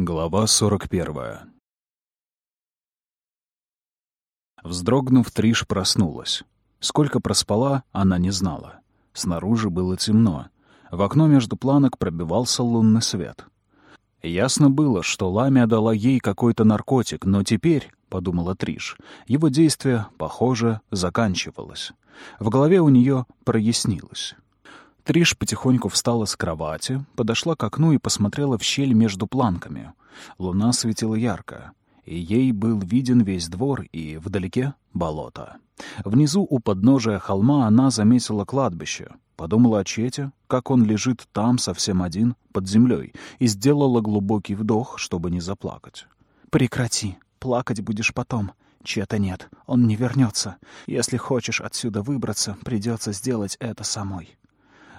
Глава 41 Вздрогнув, Триш проснулась. Сколько проспала, она не знала. Снаружи было темно. В окно между планок пробивался лунный свет. Ясно было, что Ламия дала ей какой-то наркотик, но теперь, — подумала Триш, — его действие, похоже, заканчивалось. В голове у нее прояснилось. Триш потихоньку встала с кровати, подошла к окну и посмотрела в щель между планками. Луна светила ярко, и ей был виден весь двор и, вдалеке, болото. Внизу у подножия холма она заметила кладбище, подумала о Чете, как он лежит там совсем один, под землей, и сделала глубокий вдох, чтобы не заплакать. «Прекрати, плакать будешь потом», Чета нет, он не вернется. Если хочешь отсюда выбраться, придется сделать это самой.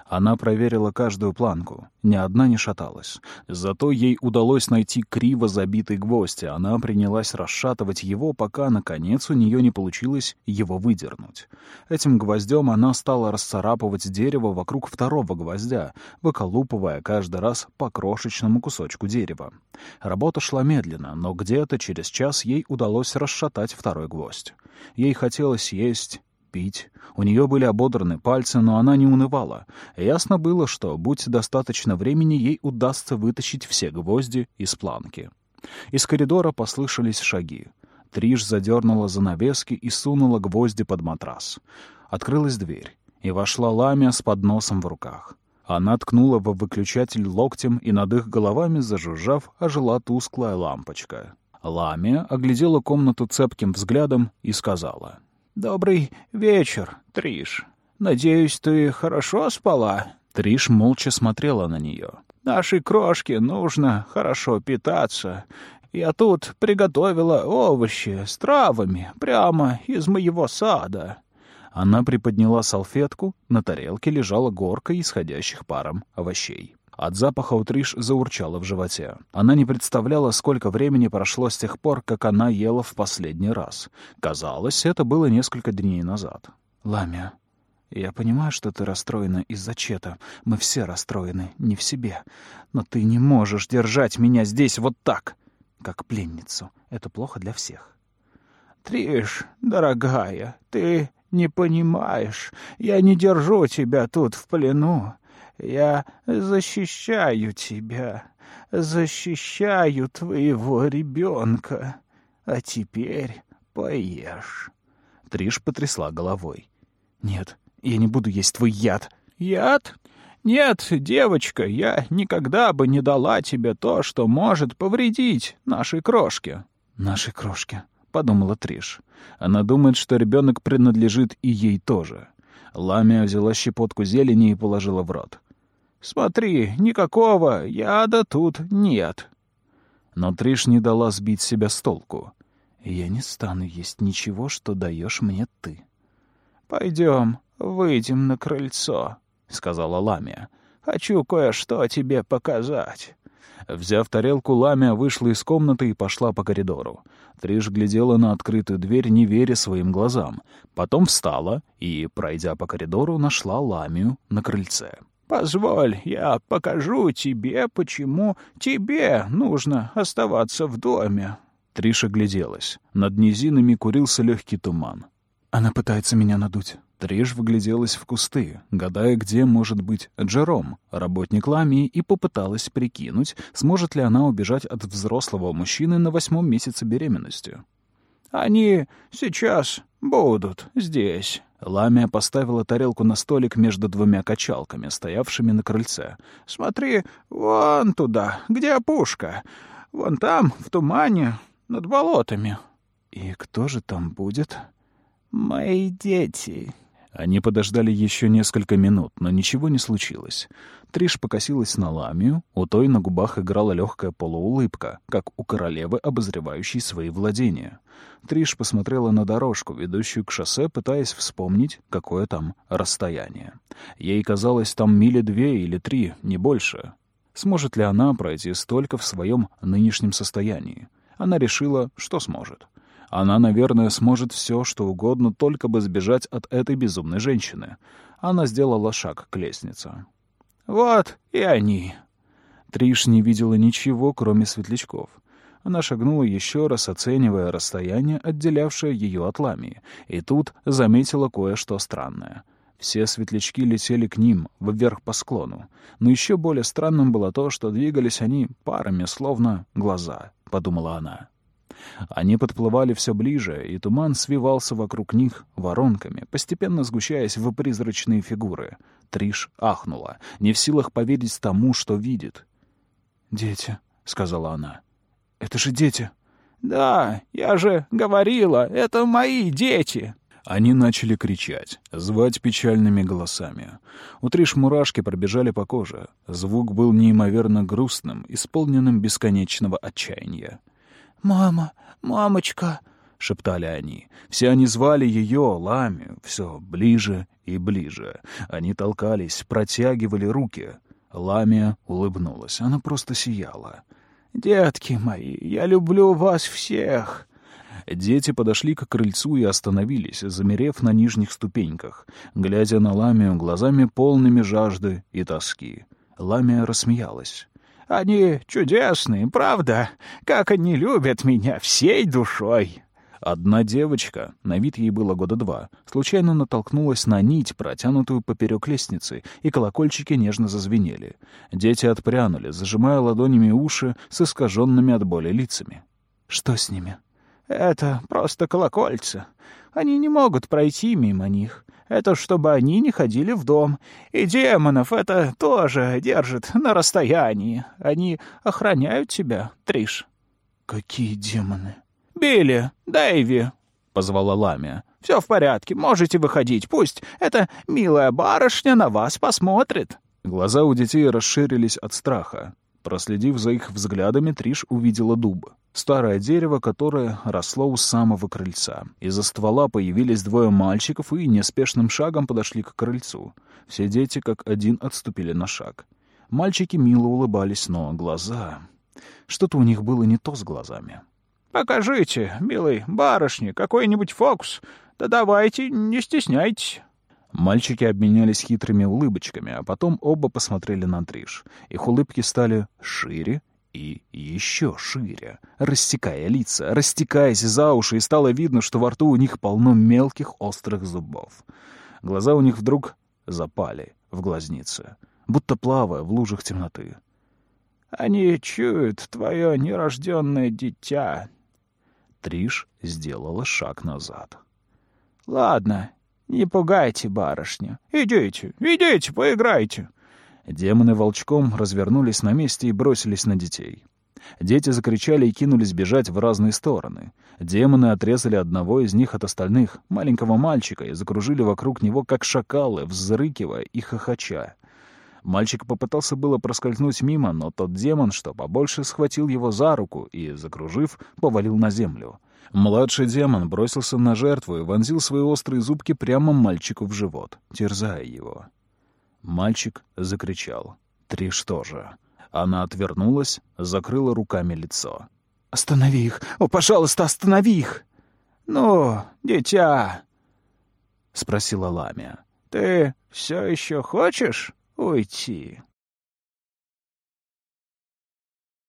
Она проверила каждую планку. Ни одна не шаталась. Зато ей удалось найти криво забитый гвоздь, и она принялась расшатывать его, пока, наконец, у нее не получилось его выдернуть. Этим гвоздем она стала расцарапывать дерево вокруг второго гвоздя, выколупывая каждый раз по крошечному кусочку дерева. Работа шла медленно, но где-то через час ей удалось расшатать второй гвоздь. Ей хотелось есть пить. У нее были ободраны пальцы, но она не унывала. Ясно было, что, будь достаточно времени, ей удастся вытащить все гвозди из планки. Из коридора послышались шаги. Триш задернула занавески и сунула гвозди под матрас. Открылась дверь, и вошла Ламия с подносом в руках. Она ткнула во выключатель локтем, и над их головами, зажужжав, ожила тусклая лампочка. Ламия оглядела комнату цепким взглядом и сказала — «Добрый вечер, Триш. Надеюсь, ты хорошо спала?» Триш молча смотрела на нее. «Нашей крошке нужно хорошо питаться. Я тут приготовила овощи с травами прямо из моего сада». Она приподняла салфетку, на тарелке лежала горка исходящих паром овощей. От запаха у Триш заурчало в животе. Она не представляла, сколько времени прошло с тех пор, как она ела в последний раз. Казалось, это было несколько дней назад. «Ламия, я понимаю, что ты расстроена из-за Чета. Мы все расстроены, не в себе. Но ты не можешь держать меня здесь вот так, как пленницу. Это плохо для всех». «Триш, дорогая, ты не понимаешь. Я не держу тебя тут в плену. Я защищаю тебя, защищаю твоего ребенка. А теперь поешь». Триш потрясла головой. «Нет, я не буду есть твой яд». «Яд? Нет, девочка, я никогда бы не дала тебе то, что может повредить нашей крошке». «Нашей крошке», — подумала Триш. Она думает, что ребенок принадлежит и ей тоже. Ламия взяла щепотку зелени и положила в рот. Смотри, никакого яда тут нет. Но Триш не дала сбить себя с толку. Я не стану есть ничего, что даешь мне ты. Пойдем, выйдем на крыльцо, сказала Ламия. Хочу кое-что тебе показать. Взяв тарелку, Ламия вышла из комнаты и пошла по коридору. Триш глядела на открытую дверь, не веря своим глазам. Потом встала и, пройдя по коридору, нашла Ламию на крыльце. Позволь, я покажу тебе, почему тебе нужно оставаться в доме». Триша гляделась. Над низинами курился легкий туман. «Она пытается меня надуть». Триш выгляделась в кусты, гадая, где может быть Джером, работник Ламии, и попыталась прикинуть, сможет ли она убежать от взрослого мужчины на восьмом месяце беременности. «Они сейчас будут здесь». Ламия поставила тарелку на столик между двумя качалками, стоявшими на крыльце. «Смотри, вон туда, где пушка. Вон там, в тумане, над болотами». «И кто же там будет?» «Мои дети», они подождали еще несколько минут, но ничего не случилось. Триш покосилась на ламию, у той на губах играла легкая полуулыбка, как у королевы, обозревающей свои владения. Триш посмотрела на дорожку, ведущую к шоссе, пытаясь вспомнить, какое там расстояние. Ей казалось, там мили две или три, не больше. Сможет ли она пройти столько в своем нынешнем состоянии? Она решила, что сможет. Она, наверное, сможет все, что угодно, только бы сбежать от этой безумной женщины. Она сделала шаг к лестнице. «Вот и они». Триш не видела ничего, кроме светлячков. Она шагнула еще раз, оценивая расстояние, отделявшее ее от ламии, и тут заметила кое-что странное. Все светлячки летели к ним, вверх по склону. Но еще более странным было то, что двигались они парами, словно глаза, — подумала она. Они подплывали все ближе, и туман свивался вокруг них воронками, постепенно сгущаясь в призрачные фигуры. Триш ахнула, не в силах поверить тому, что видит. «Дети», — сказала она. «Это же дети». «Да, я же говорила, это мои дети!» Они начали кричать, звать печальными голосами. У Триш мурашки пробежали по коже. Звук был неимоверно грустным, исполненным бесконечного отчаяния. «Мама, мамочка!» — шептали они. Все они звали ее, Ламию, все ближе и ближе. Они толкались, протягивали руки. Ламия улыбнулась, она просто сияла. «Детки мои, я люблю вас всех!» Дети подошли к крыльцу и остановились, замерев на нижних ступеньках, глядя на Ламию глазами полными жажды и тоски. Ламия рассмеялась. «Они чудесные, правда? Как они любят меня всей душой!» Одна девочка, на вид ей было года два, случайно натолкнулась на нить, протянутую поперек лестницы, и колокольчики нежно зазвенели. Дети отпрянули, зажимая ладонями уши с искаженными от боли лицами. «Что с ними?» «Это просто колокольца. Они не могут пройти мимо них. Это чтобы они не ходили в дом. И демонов это тоже держит на расстоянии. Они охраняют тебя, Триш». «Какие демоны?» «Билли, Дэйви», — позвала Ламия. «Все в порядке, можете выходить. Пусть эта милая барышня на вас посмотрит». Глаза у детей расширились от страха. Проследив за их взглядами, Триш увидела дуб. Старое дерево, которое росло у самого крыльца. Из-за ствола появились двое мальчиков и неспешным шагом подошли к крыльцу. Все дети как один отступили на шаг. Мальчики мило улыбались, но глаза... Что-то у них было не то с глазами. «Покажите, милый барышне, какой-нибудь фокус. Да давайте, не стесняйтесь». Мальчики обменялись хитрыми улыбочками, а потом оба посмотрели на Триш. Их улыбки стали шире и еще шире, растекая лица, растекаясь за уши, и стало видно, что во рту у них полно мелких острых зубов. Глаза у них вдруг запали в глазницы, будто плавая в лужах темноты. «Они чуют твое нерожденное дитя». Триш сделала шаг назад. «Ладно, не пугайте барышню. Идите, идите, поиграйте. Демоны волчком развернулись на месте и бросились на детей. Дети закричали и кинулись бежать в разные стороны. Демоны отрезали одного из них от остальных, маленького мальчика, и закружили вокруг него, как шакалы, взрыкивая и хохоча. Мальчик попытался было проскользнуть мимо, но тот демон, что побольше, схватил его за руку и, закружив, повалил на землю. Младший демон бросился на жертву и вонзил свои острые зубки прямо мальчику в живот, терзая его. Мальчик закричал. Три что же? Она отвернулась, закрыла руками лицо. «Останови их! О, пожалуйста, останови их!» «Ну, дитя!» — спросила Ламия. «Ты все еще хочешь уйти?»